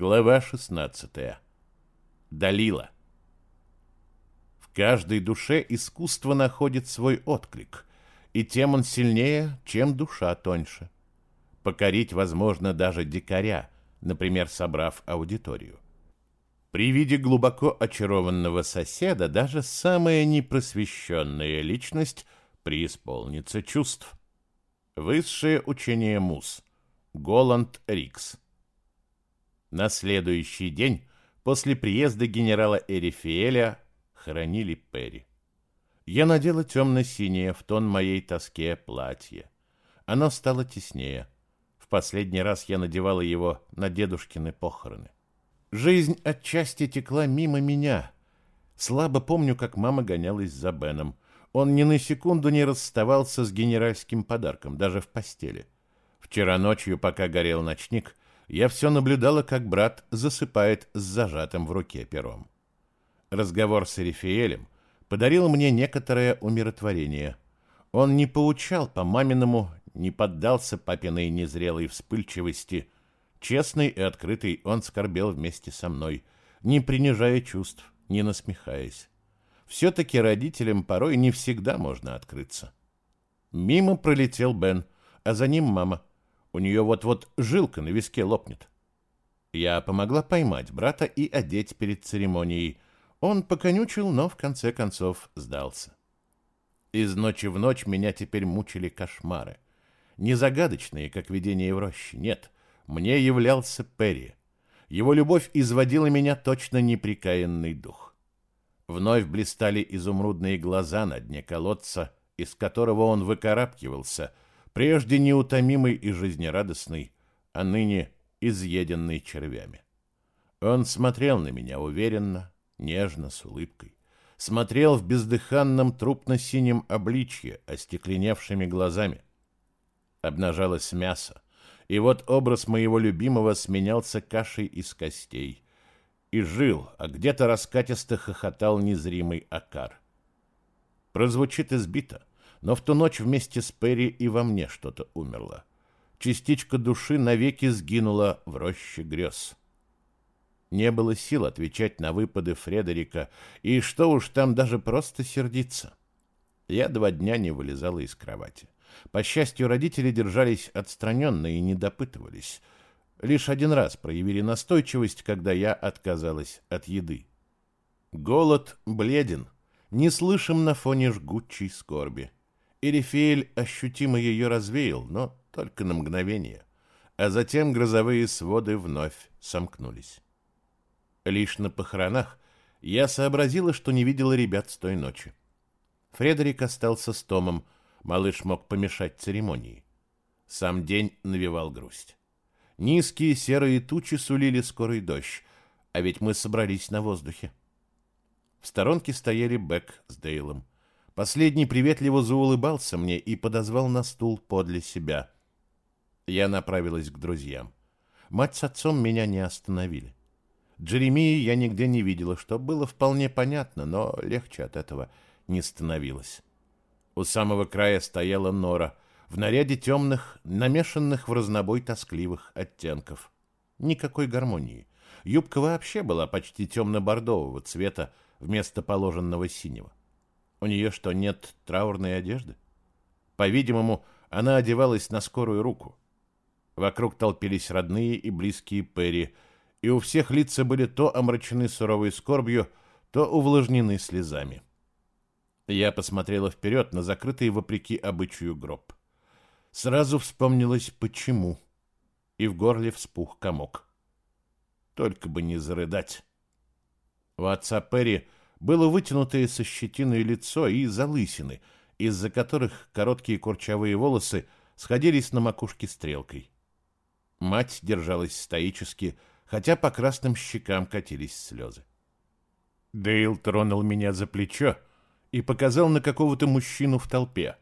Глава 16. Далила. В каждой душе искусство находит свой отклик, и тем он сильнее, чем душа тоньше. Покорить возможно даже дикаря, например, собрав аудиторию. При виде глубоко очарованного соседа даже самая непросвещенная личность преисполнится чувств. Высшее учение Мус. Голланд Рикс. На следующий день после приезда генерала Эрифиэля хоронили Перри. Я надела темно-синее в тон моей тоске платье. Оно стало теснее. В последний раз я надевала его на дедушкины похороны. Жизнь отчасти текла мимо меня. Слабо помню, как мама гонялась за Беном. Он ни на секунду не расставался с генеральским подарком, даже в постели. Вчера ночью, пока горел ночник, я все наблюдала, как брат засыпает с зажатым в руке пером. Разговор с Эрифиэлем подарил мне некоторое умиротворение. Он не поучал по-маминому, не поддался папиной незрелой вспыльчивости. Честный и открытый он скорбел вместе со мной, не принижая чувств, не насмехаясь. Все-таки родителям порой не всегда можно открыться. Мимо пролетел Бен, а за ним мама. У нее вот-вот жилка на виске лопнет. Я помогла поймать брата и одеть перед церемонией. Он поконючил, но в конце концов сдался. Из ночи в ночь меня теперь мучили кошмары. Не загадочные, как видение в роще, нет. Мне являлся Перри. Его любовь изводила меня точно неприкаянный дух. Вновь блистали изумрудные глаза на дне колодца, из которого он выкарабкивался — прежде неутомимый и жизнерадостный, а ныне изъеденный червями. Он смотрел на меня уверенно, нежно, с улыбкой. Смотрел в бездыханном трупно-синем обличье, остекленевшими глазами. Обнажалось мясо, и вот образ моего любимого сменялся кашей из костей. И жил, а где-то раскатисто хохотал незримый акар. Прозвучит избито, но в ту ночь вместе с Перри и во мне что-то умерло. Частичка души навеки сгинула в роще грез. Не было сил отвечать на выпады Фредерика, и что уж там даже просто сердиться. Я два дня не вылезала из кровати. По счастью, родители держались отстраненно и не допытывались. Лишь один раз проявили настойчивость, когда я отказалась от еды. Голод бледен, не слышим на фоне жгучей скорби. Эрифеэль ощутимо ее развеял, но только на мгновение, а затем грозовые своды вновь сомкнулись. Лишь на похоронах я сообразила, что не видела ребят с той ночи. Фредерик остался с Томом, малыш мог помешать церемонии. Сам день навевал грусть. Низкие серые тучи сулили скорый дождь, а ведь мы собрались на воздухе. В сторонке стояли Бек с Дейлом. Последний приветливо заулыбался мне и подозвал на стул подле себя. Я направилась к друзьям. Мать с отцом меня не остановили. Джеремии я нигде не видела, что было вполне понятно, но легче от этого не становилось. У самого края стояла нора, в наряде темных, намешанных в разнобой тоскливых оттенков. Никакой гармонии. Юбка вообще была почти темно-бордового цвета вместо положенного синего. У нее что, нет траурной одежды? По-видимому, она одевалась на скорую руку. Вокруг толпились родные и близкие Перри, и у всех лица были то омрачены суровой скорбью, то увлажнены слезами. Я посмотрела вперед на закрытый вопреки обычаю гроб. Сразу вспомнилось «почему», и в горле вспух комок. Только бы не зарыдать. У отца Перри было вытянутое со щетиной лицо и залысины, из-за которых короткие курчавые волосы сходились на макушке стрелкой. Мать держалась стоически, хотя по красным щекам катились слезы. Дейл тронул меня за плечо и показал на какого-то мужчину в толпе.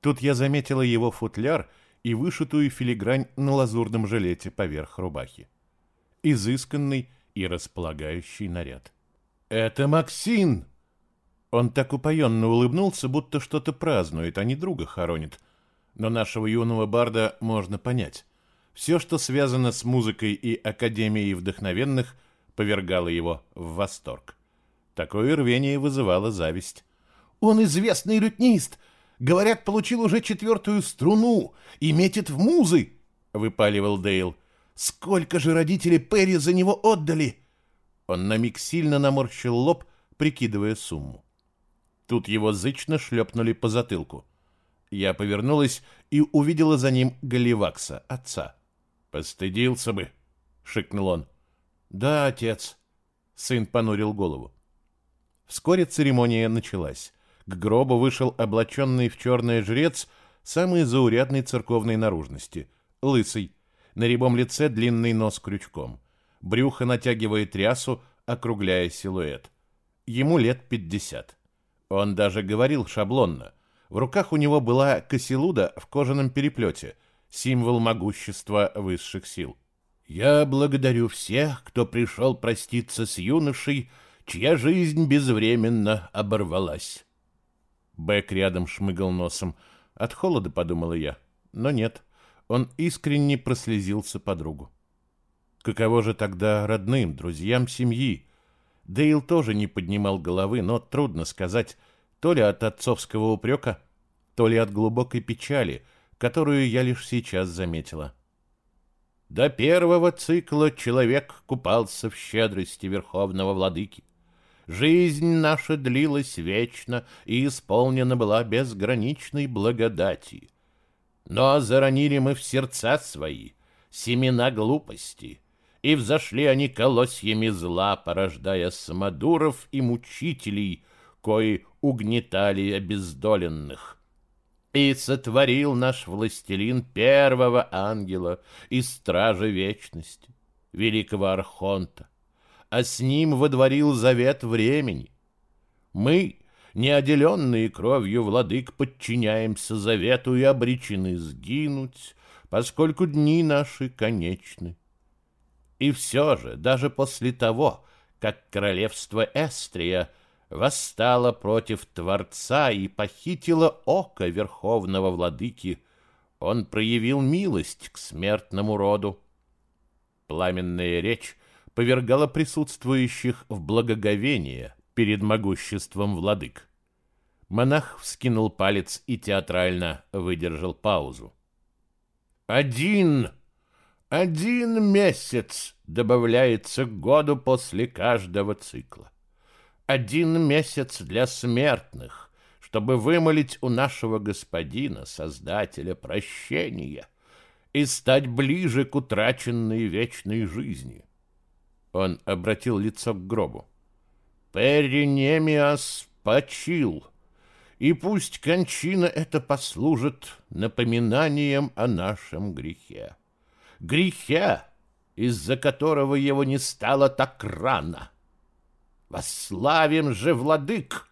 Тут я заметила его футляр и вышитую филигрань на лазурном жилете поверх рубахи. Изысканный и располагающий наряд. «Это Максин!» Он так упоенно улыбнулся, будто что-то празднует, а не друга хоронит. Но нашего юного барда можно понять. Все, что связано с музыкой и Академией вдохновенных, повергало его в восторг. Такое рвение вызывало зависть. «Он известный лютнист! Говорят, получил уже четвертую струну и метит в музы!» — выпаливал Дейл. «Сколько же родители Перри за него отдали?» Он на миг сильно наморщил лоб, прикидывая сумму. Тут его зычно шлепнули по затылку. Я повернулась и увидела за ним Галивакса, отца. «Постыдился бы», — шикнул он. «Да, отец», — сын понурил голову. Вскоре церемония началась. К гробу вышел облаченный в черное жрец самой заурядной церковной наружности, лысый, на рябом лице длинный нос крючком. Брюхо натягивает рясу, округляя силуэт. Ему лет пятьдесят. Он даже говорил шаблонно. В руках у него была косилуда в кожаном переплете — символ могущества высших сил. «Я благодарю всех, кто пришел проститься с юношей, чья жизнь безвременно оборвалась». Бэк рядом шмыгал носом. От холода, подумала я. Но нет, он искренне прослезился подругу. Каково же тогда родным, друзьям семьи? Дейл тоже не поднимал головы, но трудно сказать, то ли от отцовского упрека, то ли от глубокой печали — которую я лишь сейчас заметила. До первого цикла человек купался в щедрости Верховного Владыки. Жизнь наша длилась вечно и исполнена была безграничной благодати. Но заронили мы в сердца свои семена глупости, и взошли они колосьями зла, порождая самодуров и мучителей, кои угнетали обездоленных. И сотворил наш властелин первого ангела из стражи вечности, великого Архонта, а с ним водворил завет времени. Мы, неоделенные кровью владык, подчиняемся завету и обречены сгинуть, поскольку дни наши конечны. И все же, даже после того, как королевство Эстрия — восстала против Творца и похитила око Верховного Владыки. Он проявил милость к смертному роду. Пламенная речь повергала присутствующих в благоговение перед могуществом владык. Монах вскинул палец и театрально выдержал паузу. «Один, один месяц добавляется к году после каждого цикла один месяц для смертных, чтобы вымолить у нашего господина, Создателя, прощения и стать ближе к утраченной вечной жизни. Он обратил лицо к гробу. Перинемиас почил, и пусть кончина эта послужит напоминанием о нашем грехе. Грехе, из-за которого его не стало так рано — Восславим же владык,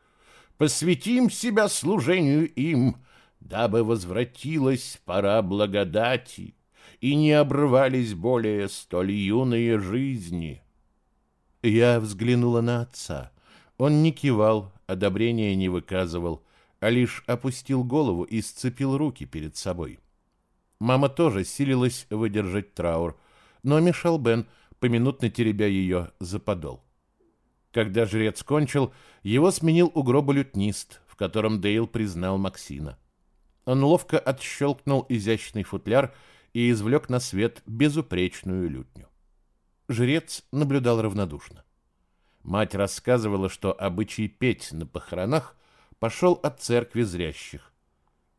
посвятим себя служению им, дабы возвратилась пора благодати и не обрывались более столь юные жизни. Я взглянула на отца. Он не кивал, одобрения не выказывал, а лишь опустил голову и сцепил руки перед собой. Мама тоже силилась выдержать траур, но мешал Бен, поминутно теребя ее за подол. Когда жрец кончил, его сменил у гроба лютнист, в котором Дейл признал Максина. Он ловко отщелкнул изящный футляр и извлек на свет безупречную лютню. Жрец наблюдал равнодушно. Мать рассказывала, что обычай петь на похоронах пошел от церкви зрящих.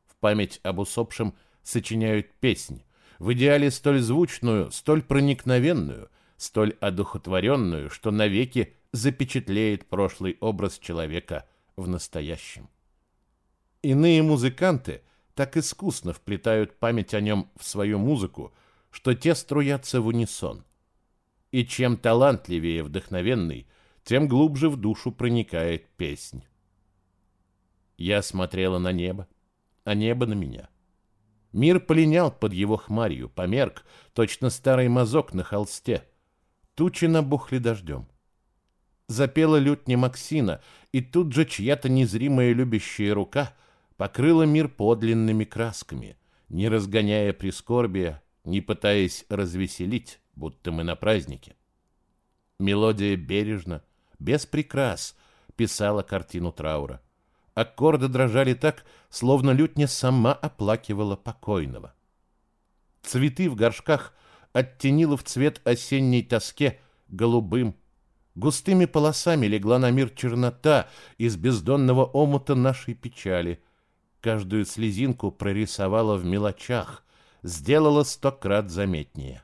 В память об усопшем сочиняют песнь, в идеале столь звучную, столь проникновенную, столь одухотворенную, что навеки запечатлеет прошлый образ человека в настоящем. Иные музыканты так искусно вплетают память о нем в свою музыку, что те струятся в унисон. И чем талантливее вдохновенный, тем глубже в душу проникает песнь. Я смотрела на небо, а небо на меня. Мир полинял под его хмарью, померк, точно старый мазок на холсте. Тучи набухли дождем запела лютня Максина, и тут же чья-то незримая любящая рука покрыла мир подлинными красками, не разгоняя прискорбия, не пытаясь развеселить, будто мы на празднике. Мелодия бережно, без прикрас, писала картину траура. Аккорды дрожали так, словно лютня сама оплакивала покойного. Цветы в горшках оттенила в цвет осенней тоске голубым. Густыми полосами легла на мир чернота из бездонного омута нашей печали. Каждую слезинку прорисовала в мелочах, сделала сто крат заметнее.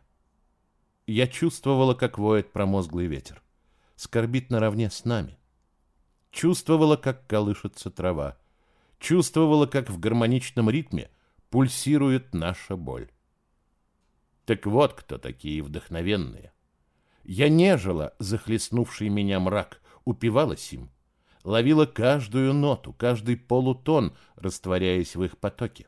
Я чувствовала, как воет промозглый ветер. Скорбит наравне с нами. Чувствовала, как колышется трава. Чувствовала, как в гармоничном ритме пульсирует наша боль. Так вот кто такие вдохновенные. Я нежила захлестнувший меня мрак, упивалась им, ловила каждую ноту, каждый полутон, растворяясь в их потоке.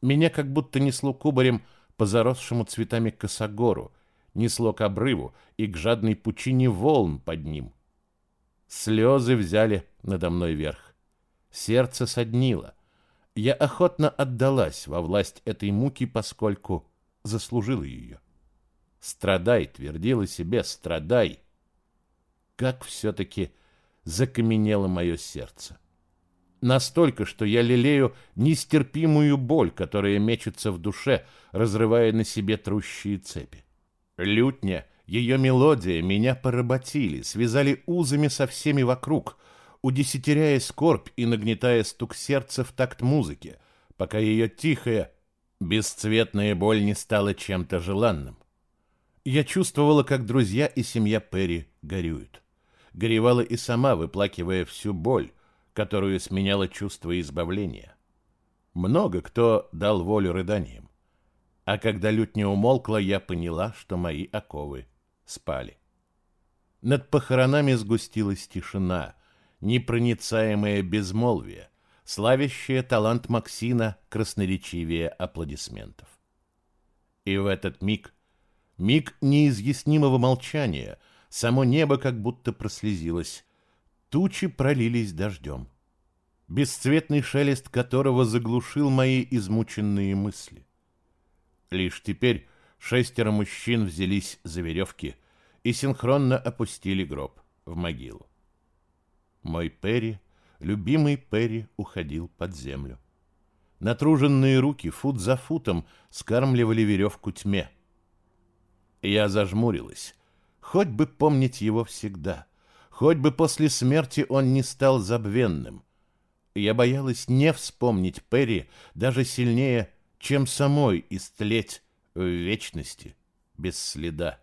Меня как будто несло кубарем по заросшему цветами косогору, несло к обрыву и к жадной пучине волн под ним. Слезы взяли надо мной верх. Сердце соднило. Я охотно отдалась во власть этой муки, поскольку заслужила ее. Страдай, твердила себе, страдай. Как все-таки закаменело мое сердце. Настолько, что я лелею нестерпимую боль, которая мечется в душе, разрывая на себе трущие цепи. Лютня, ее мелодия меня поработили, связали узами со всеми вокруг, удесятеряя скорбь и нагнетая стук сердца в такт музыки, пока ее тихая, бесцветная боль не стала чем-то желанным. Я чувствовала, как друзья и семья Перри горюют. Горевала и сама, выплакивая всю боль, которую сменяло чувство избавления. Много кто дал волю рыданиям. А когда лютня умолкла, я поняла, что мои оковы спали. Над похоронами сгустилась тишина, непроницаемое безмолвие, славящее талант Максина красноречивее аплодисментов. И в этот миг, миг неизъяснимого молчания, само небо как будто прослезилось, тучи пролились дождем, бесцветный шелест которого заглушил мои измученные мысли. Лишь теперь Шестеро мужчин взялись за веревки и синхронно опустили гроб в могилу. Мой Перри, любимый Перри, уходил под землю. Натруженные руки фут за футом скармливали веревку тьме. Я зажмурилась. Хоть бы помнить его всегда. Хоть бы после смерти он не стал забвенным. Я боялась не вспомнить Перри даже сильнее, чем самой истлеть в вечности без следа.